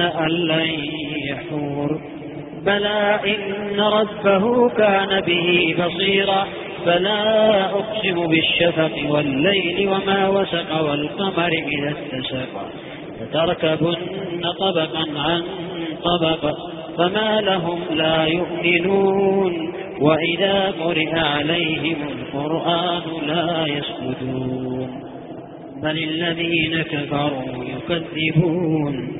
أن لن يحور. بلى إن ربه كان به بصيرا. فلا أقسم بالشفق والليل وما وسق والقمر إذا اتسق. فتركبن طبقا عن طبق. فما لهم لا يؤمنون. وإذا قرئ عليهم القرآن لا يسجدون. بل الذين كفروا يكذبون.